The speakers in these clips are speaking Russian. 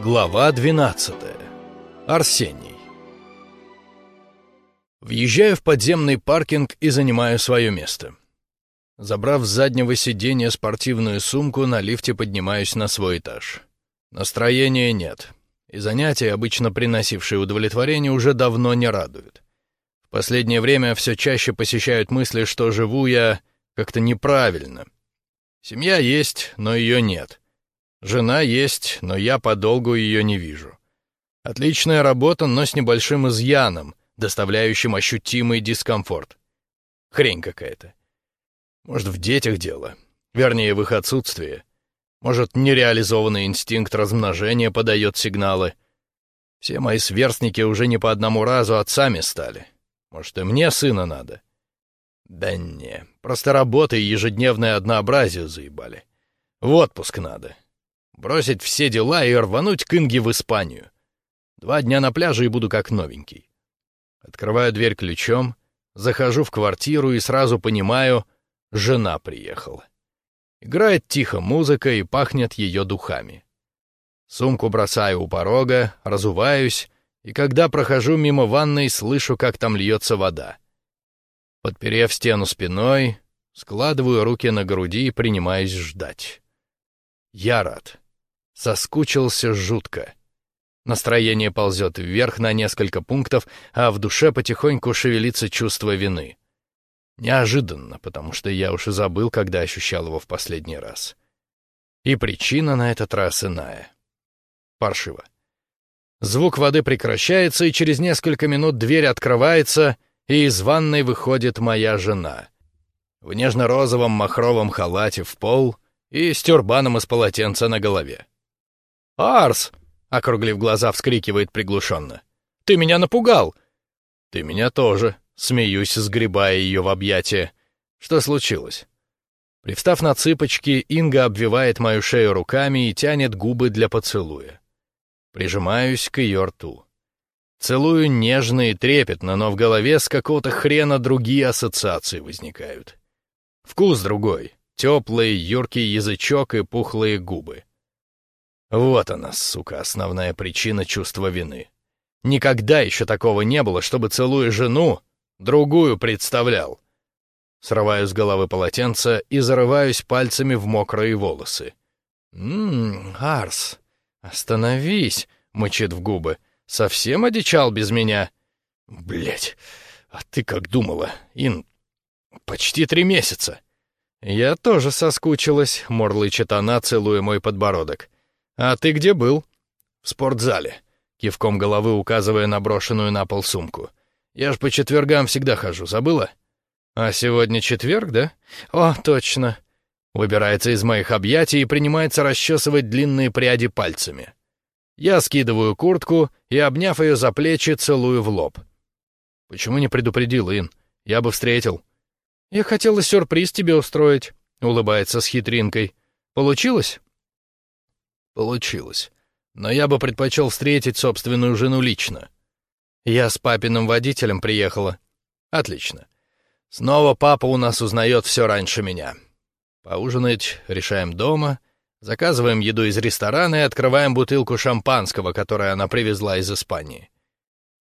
Глава 12. Арсений. Въезжаю в подземный паркинг и занимаю свое место. Забрав с заднего сиденья спортивную сумку, на лифте поднимаюсь на свой этаж. Настроения нет, и занятия, обычно приносившие удовлетворение, уже давно не радуют. В последнее время все чаще посещают мысли, что живу я как-то неправильно. Семья есть, но ее нет — Жена есть, но я подолгу ее не вижу. Отличная работа, но с небольшим изъяном, доставляющим ощутимый дискомфорт. Хрень какая-то. Может, в детях дело. Вернее, в их отсутствии. Может, нереализованный инстинкт размножения подает сигналы. Все мои сверстники уже не по одному разу отцами стали. Может, и мне сына надо? Да не, просто работа и ежедневное однообразие заебали. В отпуск надо. Бросить все дела и рвануть к Инге в Испанию. Два дня на пляже и буду как новенький. Открываю дверь ключом, захожу в квартиру и сразу понимаю, жена приехала. Играет тихо музыка и пахнет ее духами. Сумку бросаю у порога, разуваюсь, и когда прохожу мимо ванной, слышу, как там льется вода. Подперев стену спиной, складываю руки на груди и принимаюсь ждать. Я рад. Соскучился жутко. Настроение ползет вверх на несколько пунктов, а в душе потихоньку шевелится чувство вины. Неожиданно, потому что я уж и забыл, когда ощущал его в последний раз. И причина на этот раз иная. Паршиво. Звук воды прекращается, и через несколько минут дверь открывается, и из ванной выходит моя жена. В нежно-розовом махровом халате в пол и с тюрбаном из полотенца на голове. «Арс!» — округлив глаза, вскрикивает приглушенно. «Ты меня напугал!» «Ты меня тоже!» — смеюсь, сгребая ее в объятия. «Что случилось?» Привстав на цыпочки, Инга обвивает мою шею руками и тянет губы для поцелуя. Прижимаюсь к ее рту. Целую нежно и трепетно, но в голове с какого-то хрена другие ассоциации возникают. Вкус другой, теплый, юркий язычок и пухлые губы. Вот она, сука, основная причина чувства вины. Никогда еще такого не было, чтобы, целуя жену, другую представлял. Срываю с головы полотенце и зарываюсь пальцами в мокрые волосы. «Ммм, Арс, остановись!» — мычит в губы. «Совсем одичал без меня?» Блять, а ты как думала, Ин? Почти три месяца!» «Я тоже соскучилась», — морлычет она, целуя мой подбородок. «А ты где был?» «В спортзале», — кивком головы указывая на брошенную на пол сумку. «Я ж по четвергам всегда хожу, забыла?» «А сегодня четверг, да?» «О, точно!» Выбирается из моих объятий и принимается расчесывать длинные пряди пальцами. Я скидываю куртку и, обняв ее за плечи, целую в лоб. «Почему не предупредил, Ин? Я бы встретил». «Я хотела сюрприз тебе устроить», — улыбается с хитринкой. «Получилось?» Получилось. Но я бы предпочел встретить собственную жену лично. Я с папиным водителем приехала. Отлично. Снова папа у нас узнает все раньше меня. Поужинать решаем дома, заказываем еду из ресторана и открываем бутылку шампанского, которую она привезла из Испании.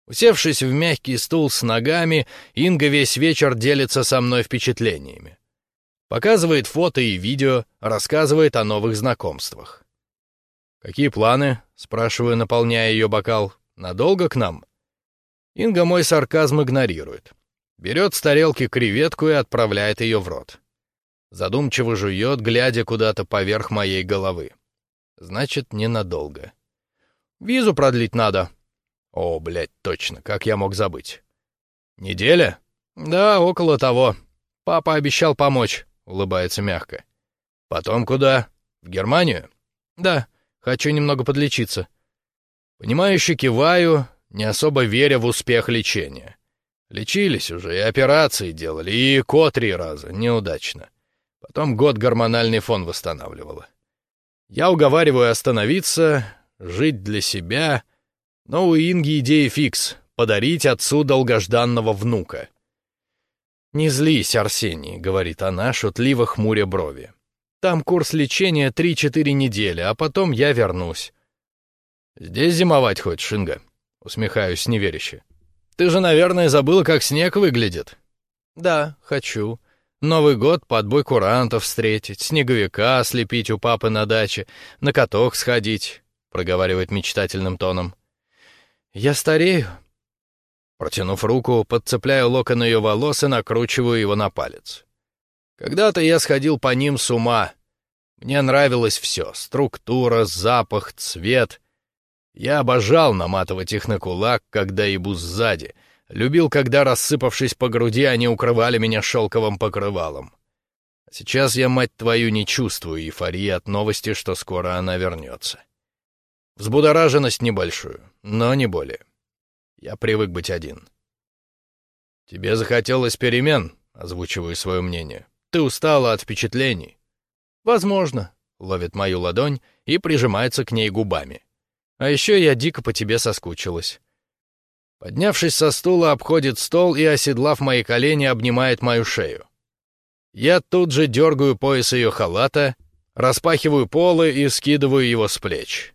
Усевшись в мягкий стул с ногами, Инга весь вечер делится со мной впечатлениями. Показывает фото и видео, рассказывает о новых знакомствах. «Какие планы?» — спрашиваю, наполняя ее бокал. «Надолго к нам?» Инга мой сарказм игнорирует. Берет с тарелки креветку и отправляет ее в рот. Задумчиво жует, глядя куда-то поверх моей головы. Значит, ненадолго. «Визу продлить надо». «О, блядь, точно, как я мог забыть?» «Неделя?» «Да, около того. Папа обещал помочь», — улыбается мягко. «Потом куда? В Германию?» «Да». Хочу немного подлечиться». Понимающе киваю, не особо веря в успех лечения. Лечились уже, и операции делали, и ко три раза, неудачно. Потом год гормональный фон восстанавливала. Я уговариваю остановиться, жить для себя, но у Инги идея фикс — подарить отцу долгожданного внука. «Не злись, Арсений», — говорит она, шутливо хмуря брови. Там курс лечения 3-4 недели, а потом я вернусь. «Здесь зимовать хочешь, Инга?» — усмехаюсь неверяще. «Ты же, наверное, забыла, как снег выглядит». «Да, хочу. Новый год под бой курантов встретить, снеговика слепить у папы на даче, на каток сходить», — проговаривает мечтательным тоном. «Я старею». Протянув руку, подцепляю локон ее волос и накручиваю его на палец. Когда-то я сходил по ним с ума. Мне нравилось все — структура, запах, цвет. Я обожал наматывать их на кулак, когда ебу сзади. Любил, когда, рассыпавшись по груди, они укрывали меня шелковым покрывалом. Сейчас я, мать твою, не чувствую эйфории от новости, что скоро она вернется. Взбудораженность небольшую, но не более. Я привык быть один. «Тебе захотелось перемен?» — озвучиваю свое мнение. «Ты устала от впечатлений». «Возможно», — ловит мою ладонь и прижимается к ней губами. «А еще я дико по тебе соскучилась». Поднявшись со стула, обходит стол и, оседлав мои колени, обнимает мою шею. Я тут же дергаю пояс ее халата, распахиваю полы и скидываю его с плеч.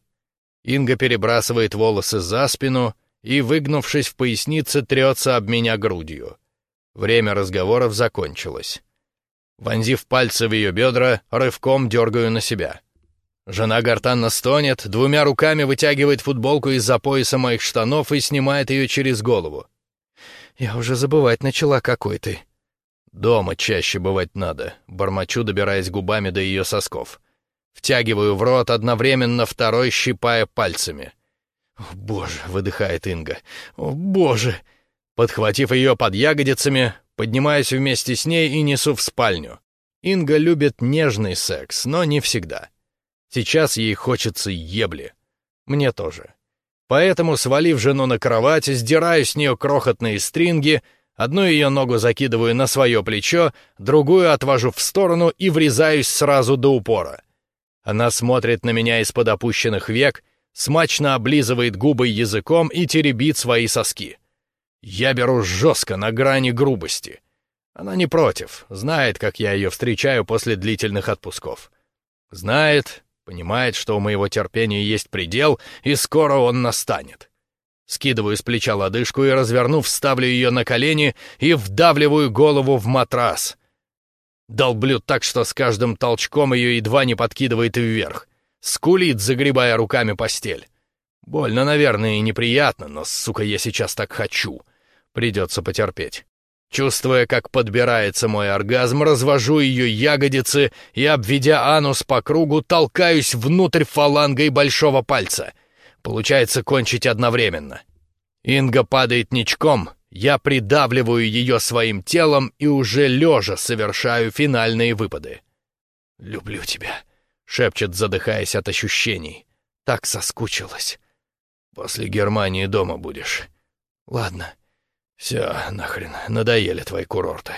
Инга перебрасывает волосы за спину и, выгнувшись в пояснице, трется об меня грудью. Время разговоров закончилось. Вонзив пальцы в ее бедра, рывком дергаю на себя. Жена гортанно стонет, двумя руками вытягивает футболку из-за пояса моих штанов и снимает ее через голову. «Я уже забывать начала, какой ты». «Дома чаще бывать надо», — бормочу, добираясь губами до ее сосков. Втягиваю в рот, одновременно второй щипая пальцами. «О, боже!» — выдыхает Инга. «О, боже!» Подхватив ее под ягодицами, поднимаюсь вместе с ней и несу в спальню. Инга любит нежный секс, но не всегда. Сейчас ей хочется ебли. Мне тоже. Поэтому, свалив жену на кровать, сдираю с нее крохотные стринги, одну ее ногу закидываю на свое плечо, другую отвожу в сторону и врезаюсь сразу до упора. Она смотрит на меня из-под опущенных век, смачно облизывает губы языком и теребит свои соски. Я беру жестко, на грани грубости. Она не против, знает, как я ее встречаю после длительных отпусков. Знает, понимает, что у моего терпения есть предел, и скоро он настанет. Скидываю с плеча лодыжку и, развернув, ставлю ее на колени и вдавливаю голову в матрас. Долблю так, что с каждым толчком ее едва не подкидывает вверх. Скулит, загребая руками постель. Больно, наверное, и неприятно, но, сука, я сейчас так хочу. Придется потерпеть. Чувствуя, как подбирается мой оргазм, развожу ее ягодицы и, обведя анус по кругу, толкаюсь внутрь фалангой большого пальца. Получается кончить одновременно. Инга падает ничком, я придавливаю ее своим телом и уже лежа совершаю финальные выпады. «Люблю тебя», — шепчет, задыхаясь от ощущений. «Так соскучилась. После Германии дома будешь. Ладно, все, нахрен, надоели твои курорты».